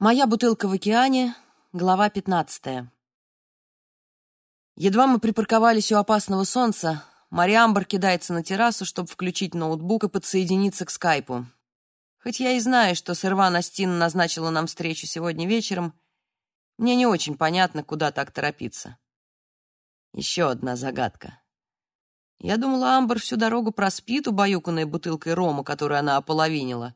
Моя бутылка в океане, глава 15. Едва мы припарковались у опасного солнца, Мариамбар кидается на террасу, чтобы включить ноутбук и подсоединиться к скайпу. Хоть я и знаю, что Сырван Астин назначила нам встречу сегодня вечером, мне не очень понятно, куда так торопиться. Еще одна загадка. Я думала, Амбар всю дорогу проспит, убаюканной бутылкой рома, которую она ополовинила.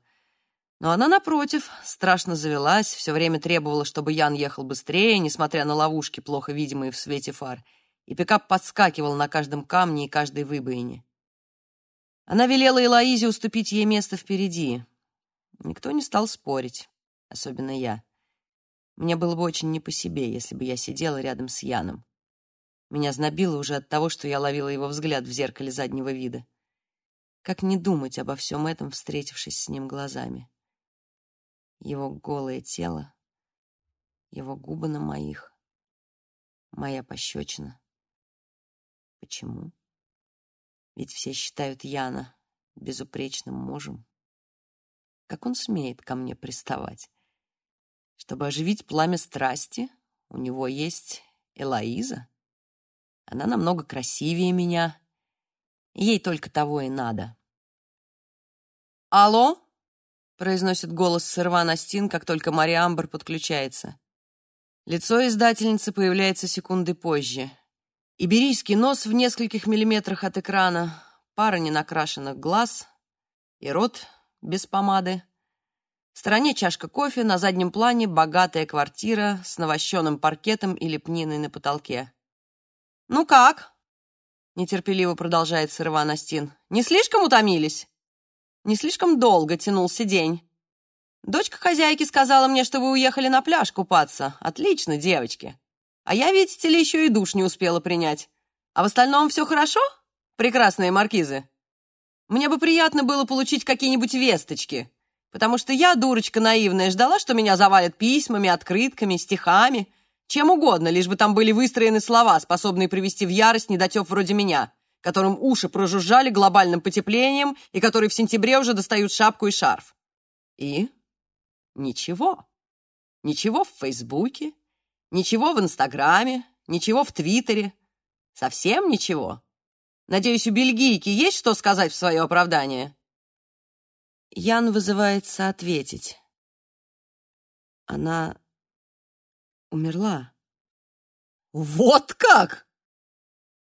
Но она, напротив, страшно завелась, все время требовала, чтобы Ян ехал быстрее, несмотря на ловушки, плохо видимые в свете фар, и пикап подскакивал на каждом камне и каждой выбоине. Она велела Элоизе уступить ей место впереди. Никто не стал спорить, особенно я. Мне было бы очень не по себе, если бы я сидела рядом с Яном. Меня знобило уже от того, что я ловила его взгляд в зеркале заднего вида. Как не думать обо всем этом, встретившись с ним глазами? Его голое тело, его губы на моих, моя пощечина. Почему? Ведь все считают Яна безупречным мужем. Как он смеет ко мне приставать? Чтобы оживить пламя страсти, у него есть Элоиза. Она намного красивее меня. Ей только того и надо. «Алло?» Произносит голос Сырва Настин, как только Мария Амбер подключается. Лицо издательницы появляется секунды позже. Иберийский нос в нескольких миллиметрах от экрана, пара ненакрашенных глаз и рот без помады. В стороне чашка кофе, на заднем плане богатая квартира с навощенным паркетом и лепниной на потолке. «Ну как?» — нетерпеливо продолжает Сырва Настин. «Не слишком утомились?» Не слишком долго тянулся день. Дочка хозяйки сказала мне, что вы уехали на пляж купаться. Отлично, девочки. А я, видите ли, еще и душ не успела принять. А в остальном все хорошо? Прекрасные маркизы. Мне бы приятно было получить какие-нибудь весточки, потому что я, дурочка наивная, ждала, что меня завалят письмами, открытками, стихами, чем угодно, лишь бы там были выстроены слова, способные привести в ярость недотеп вроде меня которым уши прожужжали глобальным потеплением и которые в сентябре уже достают шапку и шарф. И ничего. Ничего в Фейсбуке, ничего в Инстаграме, ничего в Твиттере. Совсем ничего. Надеюсь, у бельгийки есть что сказать в свое оправдание? Ян вызывается ответить. Она умерла. «Вот как!»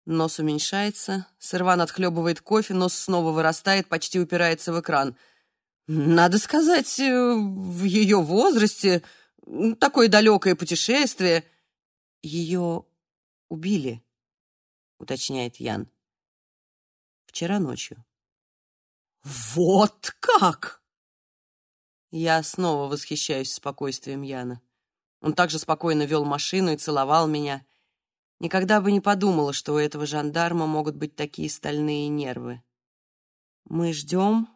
Нос уменьшается, Сырван отхлебывает кофе, нос снова вырастает, почти упирается в экран. Надо сказать, э, в ее возрасте такое далекое путешествие. Ее убили, уточняет Ян. Вчера ночью. Вот как! Я снова восхищаюсь спокойствием Яна. Он также спокойно вел машину и целовал меня. Никогда бы не подумала, что у этого жандарма могут быть такие стальные нервы. Мы ждем,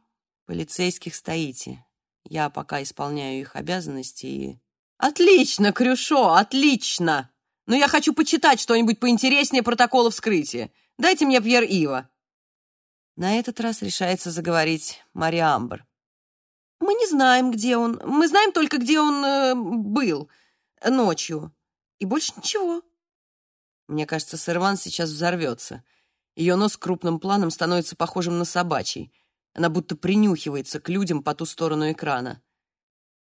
полицейских стоите. Я пока исполняю их обязанности и... Отлично, Крюшо, отлично! Но я хочу почитать что-нибудь поинтереснее протокола вскрытия. Дайте мне Пьер Ива. На этот раз решается заговорить Мария Амбер. Мы не знаем, где он. Мы знаем только, где он э, был ночью. И больше ничего. Мне кажется, Серван сейчас взорвется. Ее нос крупным планом становится похожим на собачий. Она будто принюхивается к людям по ту сторону экрана.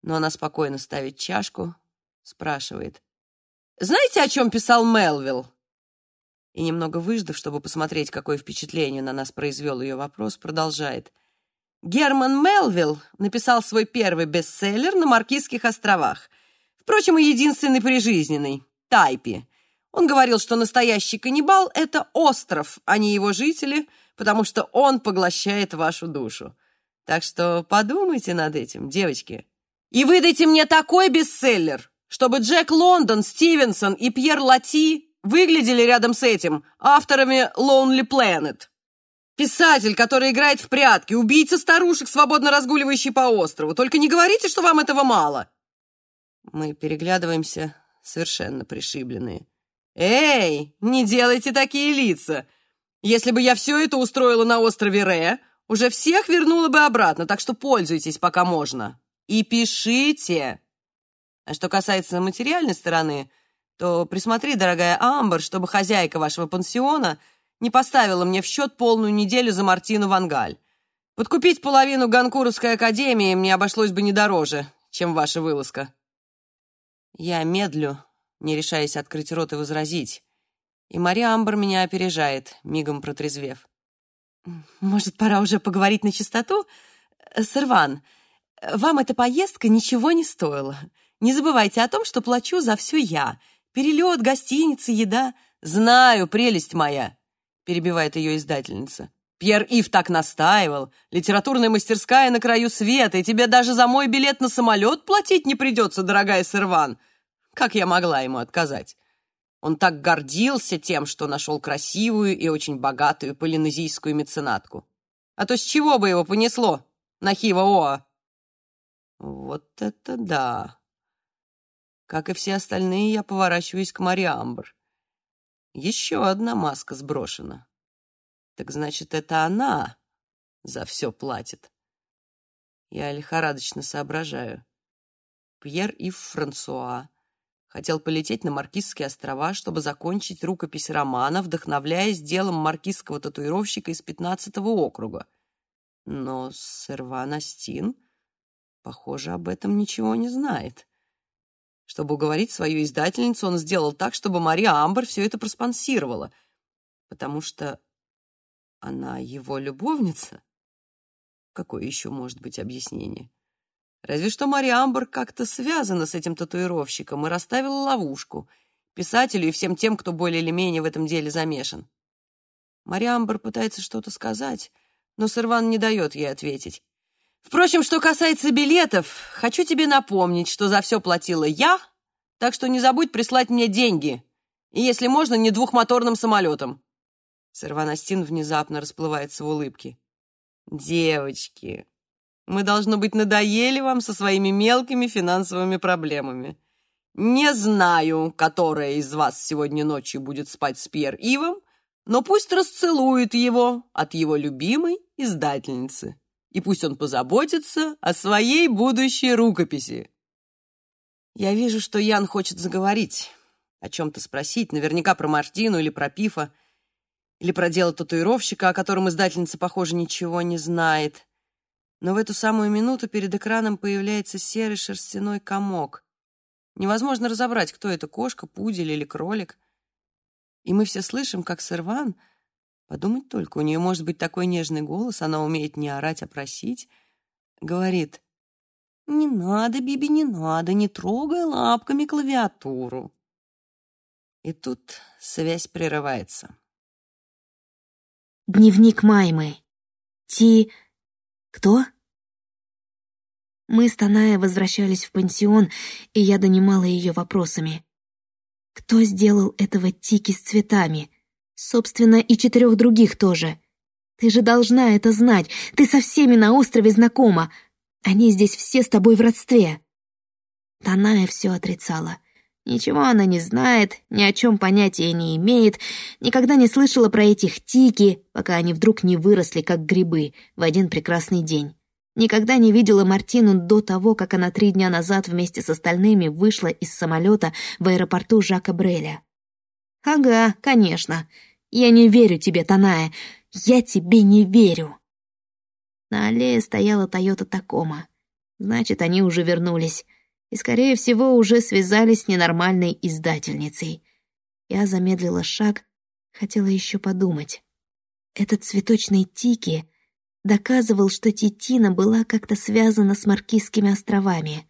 Но она спокойно ставит чашку, спрашивает. «Знаете, о чем писал Мелвилл?» И немного выждав, чтобы посмотреть, какое впечатление на нас произвел ее вопрос, продолжает. Герман Мелвилл написал свой первый бестселлер на Маркизских островах. Впрочем, и единственный прижизненный — «Тайпи». Он говорил, что настоящий каннибал — это остров, а не его жители, потому что он поглощает вашу душу. Так что подумайте над этим, девочки. И выдайте мне такой бестселлер, чтобы Джек Лондон, Стивенсон и Пьер Лати выглядели рядом с этим авторами Lonely Planet. Писатель, который играет в прятки, убийца старушек, свободно разгуливающий по острову. Только не говорите, что вам этого мало. Мы переглядываемся, совершенно пришибленные. «Эй, не делайте такие лица! Если бы я все это устроила на острове Ре, уже всех вернула бы обратно, так что пользуйтесь, пока можно. И пишите!» А что касается материальной стороны, то присмотри, дорогая Амбер, чтобы хозяйка вашего пансиона не поставила мне в счет полную неделю за Мартину Вангаль. Подкупить половину Ганкуровской академии мне обошлось бы не дороже, чем ваша вылазка. Я медлю, не решаясь открыть рот и возразить. И Мария Амбер меня опережает, мигом протрезвев. «Может, пора уже поговорить на чистоту? Сырван, вам эта поездка ничего не стоила. Не забывайте о том, что плачу за все я. Перелет, гостиница, еда. Знаю, прелесть моя перебивает ее издательница. Пьер Ив так настаивал. Литературная мастерская на краю света, и тебе даже за мой билет на самолет платить не придется, дорогая Сырван. Как я могла ему отказать? Он так гордился тем, что нашел красивую и очень богатую полинезийскую меценатку. А то с чего бы его понесло? На Хива-Оа. Вот это да. Как и все остальные, я поворачиваюсь к Мариамбр. Еще одна маска сброшена. Так значит, это она за все платит. Я лихорадочно соображаю. Пьер Ив Франсуа хотел полететь на Маркизские острова, чтобы закончить рукопись романа, вдохновляясь делом маркизского татуировщика из 15-го округа. Но Серван Астин, похоже, об этом ничего не знает. Чтобы уговорить свою издательницу, он сделал так, чтобы Мария Амбер все это проспонсировала, потому что она его любовница. Какое еще может быть объяснение? Разве что Мария Амбер как-то связана с этим татуировщиком и расставила ловушку писателю и всем тем, кто более или менее в этом деле замешан. Мария Амбер пытается что-то сказать, но Сырван не дает ей ответить. Впрочем, что касается билетов, хочу тебе напомнить, что за все платила я, так что не забудь прислать мне деньги. И, если можно, не двухмоторным самолетом. Сарванастин внезапно расплывается в улыбке. Девочки, мы, должно быть, надоели вам со своими мелкими финансовыми проблемами. Не знаю, которая из вас сегодня ночью будет спать с Пьер Ивом, но пусть расцелует его от его любимой издательницы и пусть он позаботится о своей будущей рукописи. Я вижу, что Ян хочет заговорить, о чем-то спросить, наверняка про Мартину или про Пифа, или про дело татуировщика, о котором издательница, похоже, ничего не знает. Но в эту самую минуту перед экраном появляется серый шерстяной комок. Невозможно разобрать, кто это, кошка, пудель или кролик. И мы все слышим, как Серван — Подумать только, у нее может быть такой нежный голос, она умеет не орать, а просить. Говорит, «Не надо, Биби, не надо, не трогай лапками клавиатуру». И тут связь прерывается. Дневник Маймы. Ти... Кто? Мы с Таная возвращались в пансион, и я донимала ее вопросами. Кто сделал этого Тики с цветами? Собственно, и четырех других тоже. Ты же должна это знать. Ты со всеми на острове знакома. Они здесь все с тобой в родстве. Таная все отрицала. Ничего она не знает, ни о чем понятия не имеет, никогда не слышала про этих тики, пока они вдруг не выросли, как грибы, в один прекрасный день. Никогда не видела Мартину до того, как она три дня назад вместе с остальными вышла из самолета в аэропорту Жака Бреля. «Ага, конечно. Я не верю тебе, Таная. Я тебе не верю. На аллее стояла Тойота Такома. Значит, они уже вернулись. И, скорее всего, уже связались с ненормальной издательницей. Я замедлила шаг, хотела еще подумать. Этот цветочный Тики доказывал, что Титина была как-то связана с Маркизскими островами.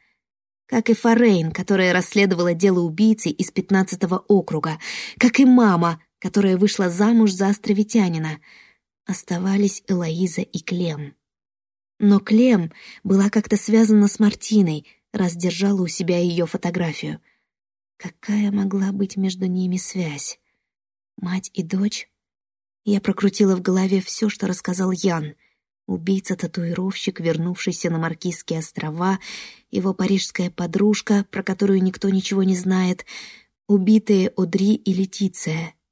Как и Форейн, которая расследовала дело убийцы из 15-го округа. Как и мама, которая вышла замуж за островитянина. Оставались Элоиза и Клем. Но Клем была как-то связана с Мартиной, раз держала у себя ее фотографию. Какая могла быть между ними связь? Мать и дочь? Я прокрутила в голове все, что рассказал Ян. Убийца-татуировщик, вернувшийся на Маркизские острова, его парижская подружка, про которую никто ничего не знает, убитые Одри и Летиция —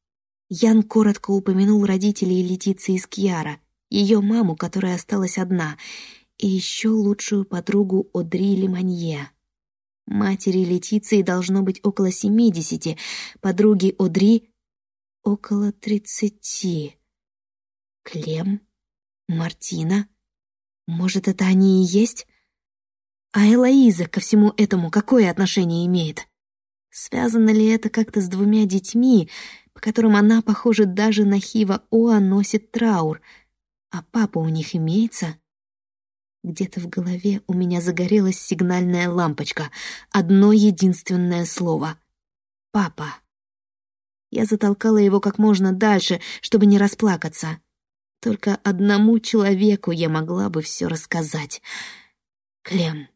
Ян коротко упомянул родителей Летиции из Кьяра, ее маму, которая осталась одна, и еще лучшую подругу Одри Леманье. Матери Летиции должно быть около семидесяти, подруги Одри — около тридцати. Клем? Мартина? Может, это они и есть? А Элоиза ко всему этому какое отношение имеет? Связано ли это как-то с двумя детьми, по которым она, похоже, даже на Хива Оа носит траур, а папа у них имеется? Где-то в голове у меня загорелась сигнальная лампочка. Одно единственное слово. «Папа». Я затолкала его как можно дальше, чтобы не расплакаться. Только одному человеку я могла бы все рассказать. Клем.